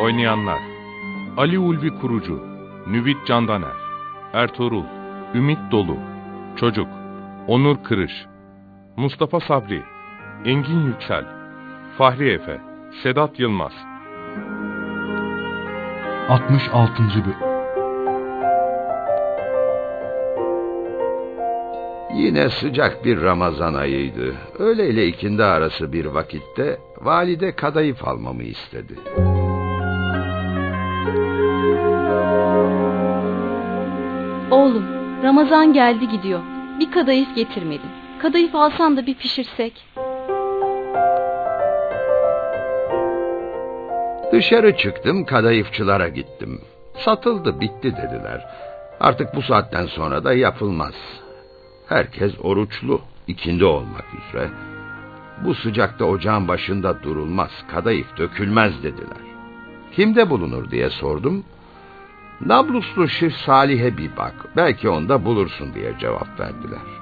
Oynayanlar Ali Ulvi Kurucu Nüvit Candaner Ertuğrul Ümit Dolu Çocuk Onur Kırış Mustafa Sabri Engin Yüksel Fahri Efe Sedat Yılmaz 66. bölüm Yine sıcak bir Ramazan ayıydı. Öğle ile ikindi arası bir vakitte valide kadayıf almamı istedi. Ramazan geldi gidiyor. Bir kadayıf getirmeli. Kadayıf alsan da bir pişirsek. Dışarı çıktım, kadayıfçılara gittim. Satıldı, bitti dediler. Artık bu saatten sonra da yapılmaz. Herkes oruçlu, ikindi olmak üzere. Bu sıcakta ocağın başında durulmaz, kadayıf dökülmez dediler. Kimde bulunur diye sordum. Nabluslu Şif Salih'e bir bak, belki onda bulursun diye cevap verdiler.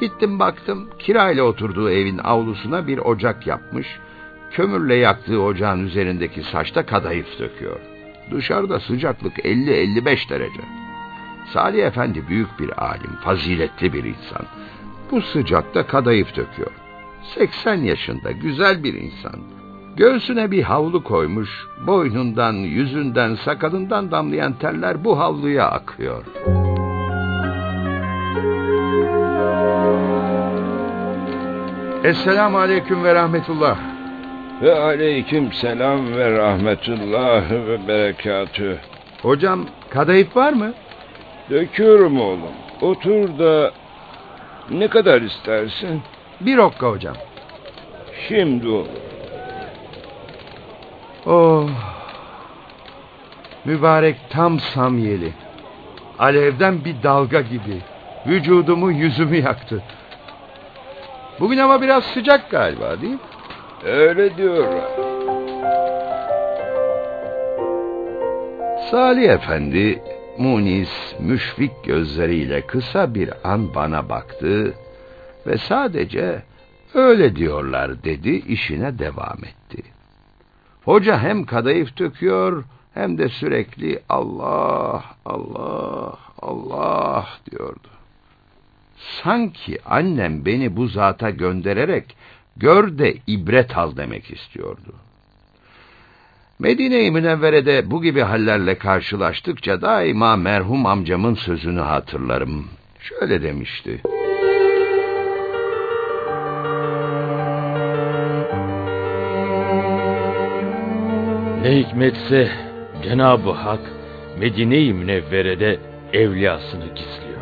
Gittim baktım, kirayla oturduğu evin avlusuna bir ocak yapmış, kömürle yaktığı ocağın üzerindeki saçta kadayıf döküyor. Dışarıda sıcaklık 50-55 derece. Salih Efendi büyük bir alim, faziletli bir insan. Bu sıcakta kadayıf döküyor. 80 yaşında, güzel bir insan. Göğsüne bir havlu koymuş, boynundan, yüzünden, sakalından damlayan terler bu havluya akıyor. Esselamu aleyküm ve rahmetullah. Ve aleyküm selam ve rahmetullah ve berekatü. Hocam kadayıf var mı? Döküyorum oğlum. Otur da ne kadar istersin? Bir okka hocam. Şimdi oğlum. Oh. Mübarek tam samyeli. Alevden bir dalga gibi. Vücudumu yüzümü yaktı. Bugün ama biraz sıcak galiba değil mi? Öyle diyorlar. Salih Efendi munis, müşfik gözleriyle kısa bir an bana baktı ve sadece öyle diyorlar dedi işine devam etti. Hoca hem kadayıf döküyor hem de sürekli Allah, Allah, Allah diyordu. Sanki annem beni bu zata göndererek gör de ibret al demek istiyordu. Medine-i Münevvere'de bu gibi hallerle karşılaştıkça daima merhum amcamın sözünü hatırlarım. Şöyle demişti. Ne hikmetse Cenab-ı Hak Medine-i Münevvere'de evliyasını gizliyor.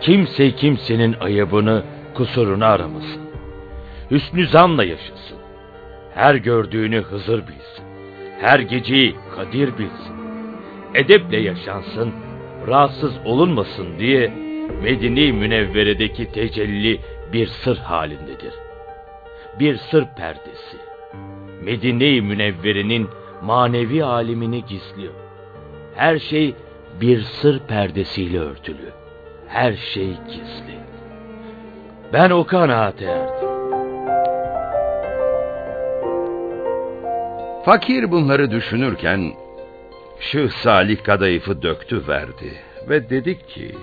Kimse kimsenin ayıbını, kusurunu aramasın. Hüsnü zanla yaşasın. Her gördüğünü Hızır bilsin. Her geceyi Kadir bilsin. Edeple yaşansın, rahatsız olunmasın diye Medine-i Münevvere'deki tecelli bir sır halindedir. Bir sır perdesi. Medine-i Münevvere'nin manevi alimini gizliyor. Her şey bir sır perdesiyle örtülü. Her şey gizli. Ben o kanaate erdim. Fakir bunları düşünürken Şıh Salih kadayıfı döktü verdi ve dedik ki...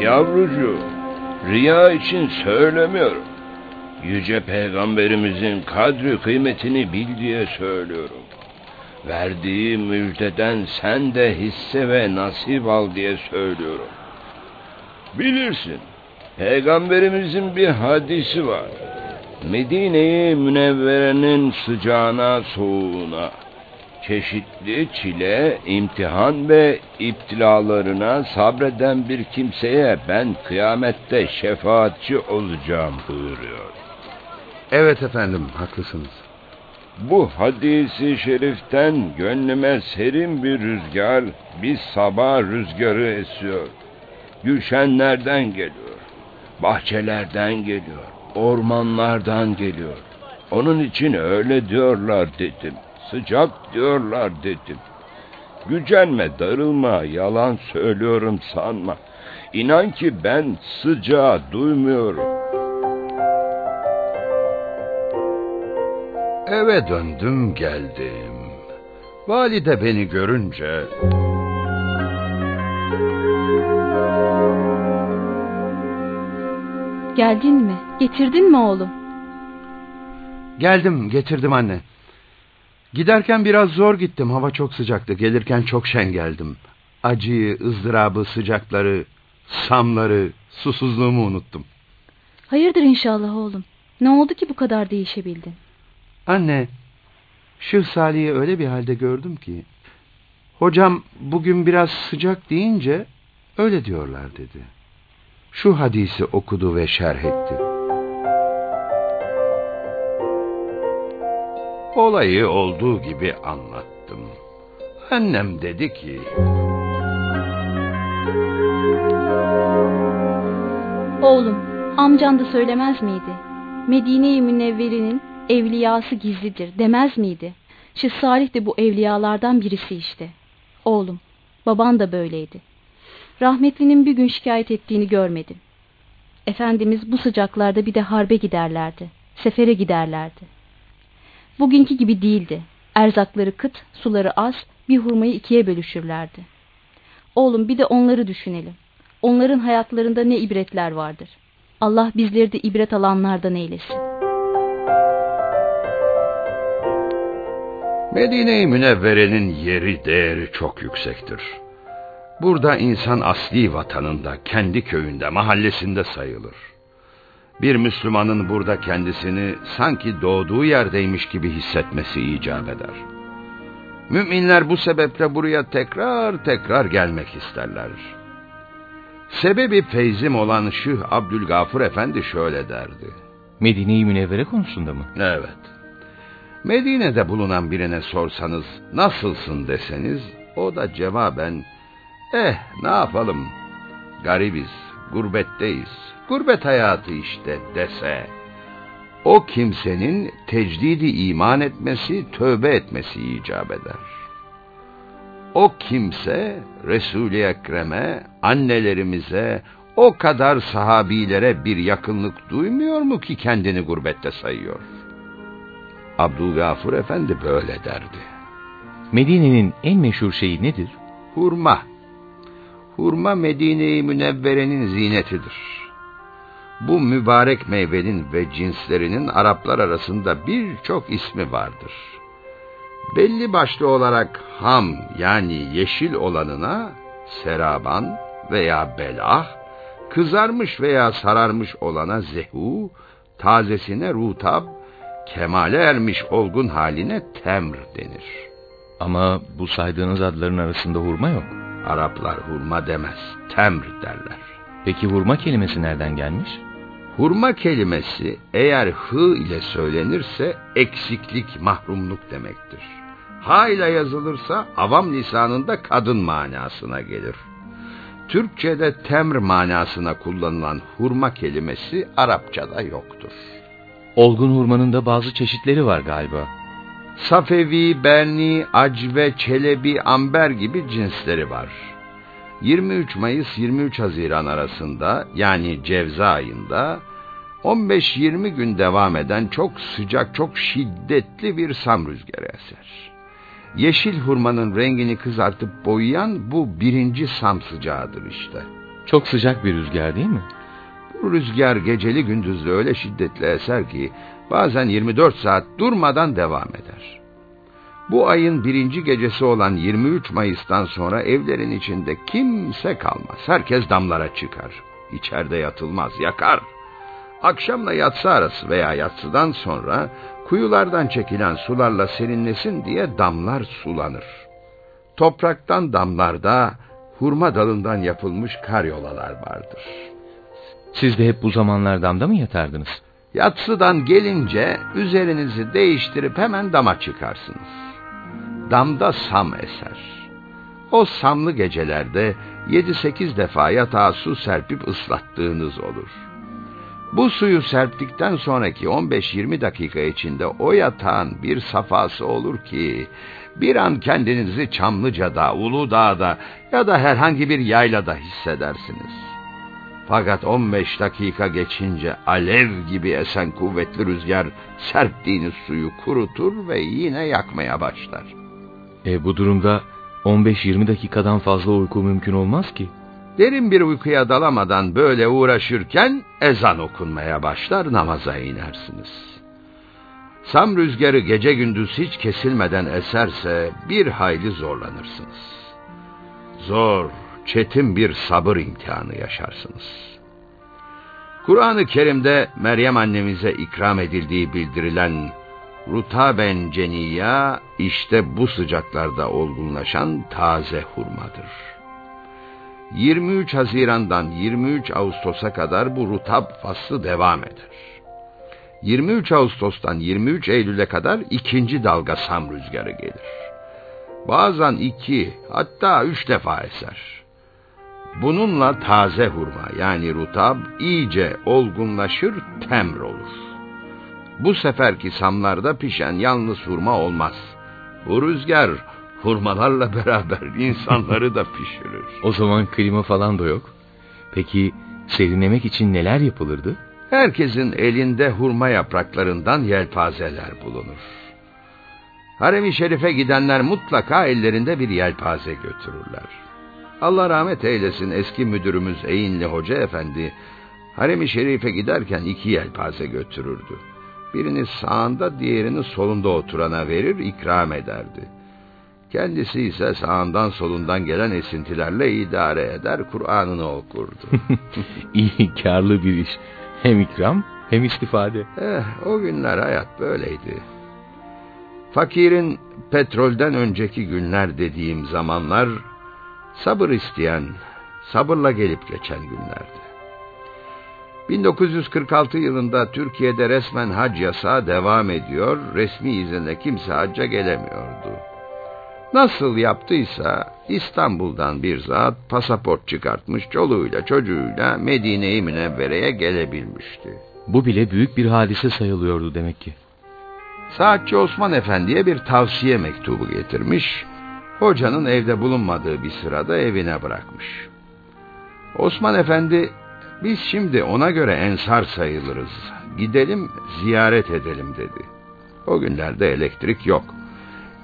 Yavrucuğum, riya için söylemiyorum. Yüce Peygamberimizin kadri kıymetini bil diye söylüyorum. Verdiği müjdeden sen de hisse ve nasip al diye söylüyorum. Bilirsin, Peygamberimizin bir hadisi var. Medine'yi Münevvere'nin sıcağına soğuğuna, çeşitli çile, imtihan ve iptilalarına sabreden bir kimseye ben kıyamette şefaatçi olacağım buyuruyor. Evet efendim, haklısınız. Bu hadisi şeriften gönlüme serin bir rüzgar, bir sabah rüzgarı esiyor. Gülşenlerden geliyor, bahçelerden geliyor, ormanlardan geliyor. Onun için öyle diyorlar dedim. Sıcak diyorlar dedim. Gücenme, darılma, yalan söylüyorum sanma. İnan ki ben sıcağı duymuyorum. Eve döndüm geldim. Valide beni görünce... Geldin mi? Getirdin mi oğlum? Geldim, getirdim anne. Giderken biraz zor gittim, hava çok sıcaktı. Gelirken çok şen geldim. Acıyı, ızdırabı, sıcakları, samları, susuzluğumu unuttum. Hayırdır inşallah oğlum. Ne oldu ki bu kadar değişebildin? Anne, Şıh Salih'i öyle bir halde gördüm ki... Hocam bugün biraz sıcak deyince öyle diyorlar dedi. Şu hadisi okudu ve şerh etti. Olayı olduğu gibi anlattım. Annem dedi ki... Oğlum, amcan da söylemez miydi? Medine-i Münevveri'nin evliyası gizlidir demez miydi? Şıh Salih de bu evliyalardan birisi işte. Oğlum, baban da böyleydi. Rahmetlinin bir gün şikayet ettiğini görmedim. Efendimiz bu sıcaklarda bir de harbe giderlerdi. Sefere giderlerdi. Bugünkü gibi değildi. Erzakları kıt, suları az, bir hurmayı ikiye bölüşürlerdi. Oğlum bir de onları düşünelim. Onların hayatlarında ne ibretler vardır. Allah bizleri de ibret alanlardan eylesin. Medine-i Münevvere'nin yeri değeri çok yüksektir. Burada insan asli vatanında, kendi köyünde, mahallesinde sayılır. Bir Müslümanın burada kendisini sanki doğduğu yerdeymiş gibi hissetmesi icap eder. Müminler bu sebeple buraya tekrar tekrar gelmek isterler. Sebebi feyzim olan Şıh Abdülgafur Efendi şöyle derdi. Medine-i Münevvere konusunda mı? Evet. Medine'de bulunan birine sorsanız nasılsın deseniz o da cevaben eh ne yapalım garibiz gurbetteyiz gurbet hayatı işte dese o kimsenin tecdidi iman etmesi tövbe etmesi icap eder. O kimse Resul-i Ekrem'e annelerimize o kadar sahabilere bir yakınlık duymuyor mu ki kendini gurbette sayıyor? Abdülgafur Efendi böyle derdi. Medine'nin en meşhur şeyi nedir? Hurma. Hurma Medine-i Münevvere'nin zinetidir. Bu mübarek meyvenin ve cinslerinin Araplar arasında birçok ismi vardır. Belli başlı olarak ham yani yeşil olanına seraban veya belah, kızarmış veya sararmış olana zehu, tazesine rutab, kemale ermiş olgun haline temr denir. Ama bu saydığınız adların arasında hurma yok. Araplar hurma demez, temr derler. Peki hurma kelimesi nereden gelmiş? Hurma kelimesi eğer hı ile söylenirse eksiklik, mahrumluk demektir. Ha ile yazılırsa avam lisanında kadın manasına gelir. Türkçe'de temr manasına kullanılan hurma kelimesi Arapçada yoktur. Olgun hurmanın da bazı çeşitleri var galiba. Safevi, Berni, Acve, Çelebi, Amber gibi cinsleri var. 23 Mayıs 23 Haziran arasında yani Cevza ayında 15-20 gün devam eden çok sıcak, çok şiddetli bir sam rüzgarı eser. Yeşil hurmanın rengini kızartıp boyayan bu birinci sam sıcağıdır işte. Çok sıcak bir rüzgar değil mi? Bu rüzgar geceli gündüzlü öyle şiddetli eser ki bazen 24 saat durmadan devam eder. Bu ayın birinci gecesi olan 23 Mayıs'tan sonra evlerin içinde kimse kalmaz. Herkes damlara çıkar. İçeride yatılmaz, yakar. Akşamla yatsı arası veya yatsıdan sonra Kuyulardan çekilen sularla serinlesin diye damlar sulanır. Topraktan damlarda hurma dalından yapılmış karyolalar vardır. Siz de hep bu zamanlar damda mı yatardınız? Yatsıdan gelince üzerinizi değiştirip hemen dama çıkarsınız. Damda sam eser. O samlı gecelerde yedi sekiz defa yatağa su serpip ıslattığınız olur. Bu suyu serptikten sonraki 15-20 dakika içinde o yatağın bir safhası olur ki bir an kendinizi Çamlıca'da, Uludağ'da ya da herhangi bir yaylada hissedersiniz. Fakat 15 dakika geçince alev gibi esen kuvvetli rüzgar serptiğiniz suyu kurutur ve yine yakmaya başlar. E bu durumda 15-20 dakikadan fazla uyku mümkün olmaz ki. Derin bir uykuya dalamadan böyle uğraşırken ezan okunmaya başlar namaza inersiniz. Sam rüzgarı gece gündüz hiç kesilmeden eserse bir hayli zorlanırsınız. Zor, çetin bir sabır imtihanı yaşarsınız. Kur'an-ı Kerim'de Meryem annemize ikram edildiği bildirilen rutaben ceniya işte bu sıcaklarda olgunlaşan taze hurmadır. 23 Haziran'dan 23 Ağustos'a kadar bu rutab faslı devam eder. 23 Ağustos'tan 23 Eylül'e kadar ikinci dalga sam rüzgarı gelir. Bazen iki hatta üç defa eser. Bununla taze hurma yani rutab iyice olgunlaşır, temr olur. Bu seferki samlarda pişen yalnız hurma olmaz. Bu rüzgar hurmalarla beraber insanları da pişirir. O zaman klima falan da yok. Peki serinlemek için neler yapılırdı? Herkesin elinde hurma yapraklarından yelpazeler bulunur. Harem-i Şerif'e gidenler mutlaka ellerinde bir yelpaze götürürler. Allah rahmet eylesin eski müdürümüz Eğinli Hoca Efendi, Harem-i Şerif'e giderken iki yelpaze götürürdü. Birini sağında, diğerini solunda oturana verir, ikram ederdi. Kendisi ise sağından solundan gelen esintilerle idare eder, Kur'an'ını okurdu. İyi, karlı bir iş. Hem ikram hem istifade. Eh, o günler hayat böyleydi. Fakirin petrolden önceki günler dediğim zamanlar, sabır isteyen, sabırla gelip geçen günlerdi. 1946 yılında Türkiye'de resmen hac yasağı devam ediyor, resmi izinle kimse hacca gelemiyordu. Nasıl yaptıysa İstanbul'dan bir zat pasaport çıkartmış çoluğuyla çocuğuyla Medine-i Münevvere'ye gelebilmişti. Bu bile büyük bir hadise sayılıyordu demek ki. Saatçi Osman Efendi'ye bir tavsiye mektubu getirmiş, hocanın evde bulunmadığı bir sırada evine bırakmış. Osman Efendi, biz şimdi ona göre ensar sayılırız, gidelim ziyaret edelim dedi. O günlerde elektrik yok.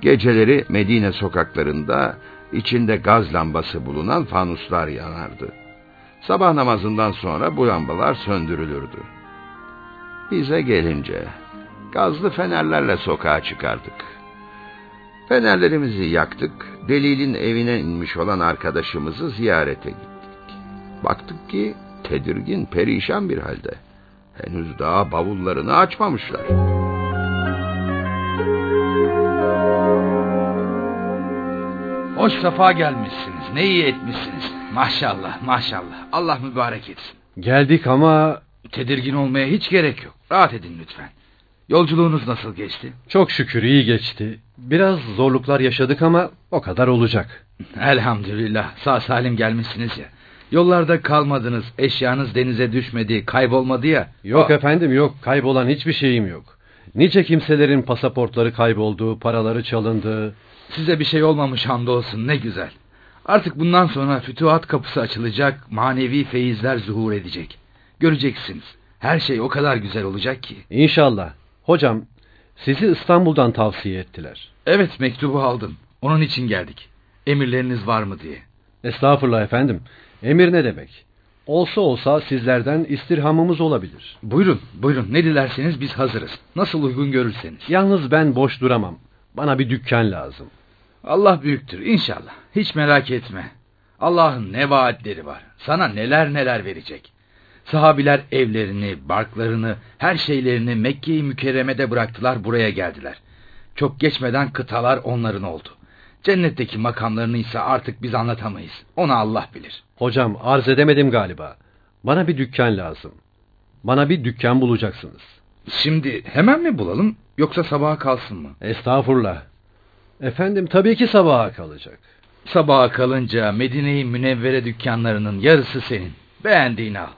Geceleri Medine sokaklarında içinde gaz lambası bulunan fanuslar yanardı. Sabah namazından sonra bu lambalar söndürülürdü. Bize gelince gazlı fenerlerle sokağa çıkardık. Fenerlerimizi yaktık, Delil'in evine inmiş olan arkadaşımızı ziyarete gittik. Baktık ki tedirgin, perişan bir halde. Henüz daha bavullarını açmamışlar. Hoş safa gelmişsiniz. Ne iyi etmişsiniz. Maşallah maşallah. Allah mübarek etsin. Geldik ama Tedirgin olmaya hiç gerek yok. Rahat edin lütfen. Yolculuğunuz nasıl geçti? çok şükür iyi geçti. Biraz zorluklar yaşadık ama o kadar olacak. Elhamdülillah sağ salim gelmişsiniz ya. Yollarda kalmadınız, eşyanız denize düşmedi, kaybolmadı ya. Yok Aa, efendim yok kaybolan hiçbir şeyim yok. Nice kimselerin pasaportları kayboldu, paraları çalındı. Size bir şey olmamış hamdolsun ne güzel. Artık bundan sonra fütuhat kapısı açılacak, manevi feyizler zuhur edecek. Göreceksiniz. Her şey o kadar güzel olacak ki. İnşallah. Hocam sizi İstanbul'dan tavsiye ettiler. Evet mektubu aldım. Onun için geldik. Emirleriniz var mı diye. Estağfurullah efendim. Emir ne demek? Olsa olsa sizlerden istirhamımız olabilir. Buyurun, buyurun. Ne dilerseniz biz hazırız. Nasıl uygun görürseniz. Yalnız ben boş duramam. Bana bir dükkan lazım. Allah büyüktür inşallah. Hiç merak etme. Allah'ın ne vaatleri var. Sana neler neler verecek. Sahabiler evlerini, barklarını, her şeylerini Mekke-i Mükerreme'de bıraktılar buraya geldiler. Çok geçmeden kıtalar onların oldu. Cennetteki makamlarını ise artık biz anlatamayız. Onu Allah bilir. Hocam arz edemedim galiba. Bana bir dükkan lazım. Bana bir dükkan bulacaksınız. Şimdi hemen mi bulalım yoksa sabaha kalsın mı? Estağfurullah. Efendim tabii ki sabaha kalacak. Sabaha kalınca Medine-i Münevvere dükkanlarının yarısı senin. Beğendiğini al.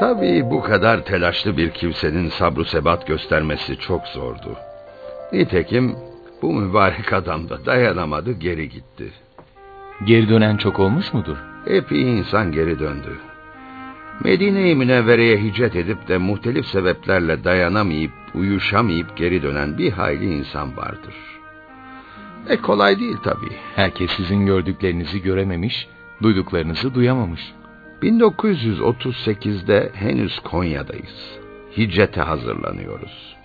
Tabii bu kadar telaşlı bir kimsenin sabru sebat göstermesi çok zordu. Nitekim bu mübarek adam da dayanamadı geri gitti. Geri dönen çok olmuş mudur? Epey insan geri döndü. Medine-i Münevvere'ye hicret edip de muhtelif sebeplerle dayanamayıp, uyuşamayıp geri dönen bir hayli insan vardır. E kolay değil tabii. Herkes sizin gördüklerinizi görememiş, duyduklarınızı duyamamış. 1938'de henüz Konya'dayız. Hicrete hazırlanıyoruz.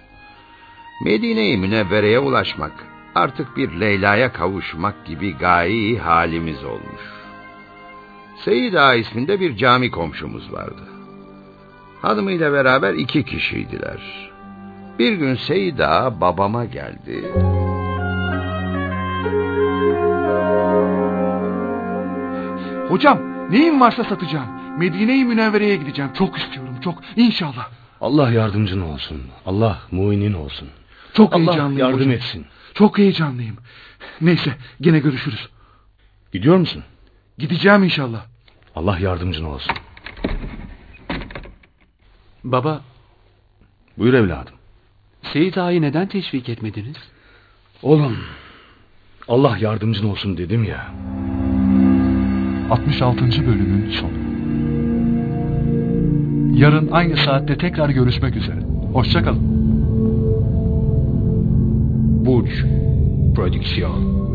Medine-i Münevvere'ye ulaşmak, artık bir Leyla'ya kavuşmak gibi gayi halimiz olmuş. Seyid Ağa isminde bir cami komşumuz vardı. Hanımıyla beraber iki kişiydiler. Bir gün Seyid Ağa babama geldi. Hocam neyim varsa satacağım. Medine-i Münevvere'ye gideceğim. Çok istiyorum çok. İnşallah. Allah yardımcın olsun. Allah muinin olsun. Çok Allah heyecanlıyım yardım hocam. etsin. Çok heyecanlıyım. Neyse gene görüşürüz. Gidiyor musun? Gideceğim inşallah. Allah yardımcın olsun. Baba, Buyur evladım. Seyit Ağa'yı neden teşvik etmediniz? Oğlum, Allah yardımcın olsun dedim ya. 66. bölümün sonu. Yarın aynı saatte tekrar görüşmek üzere. Hoşçakalın. Burç Prodüksiyon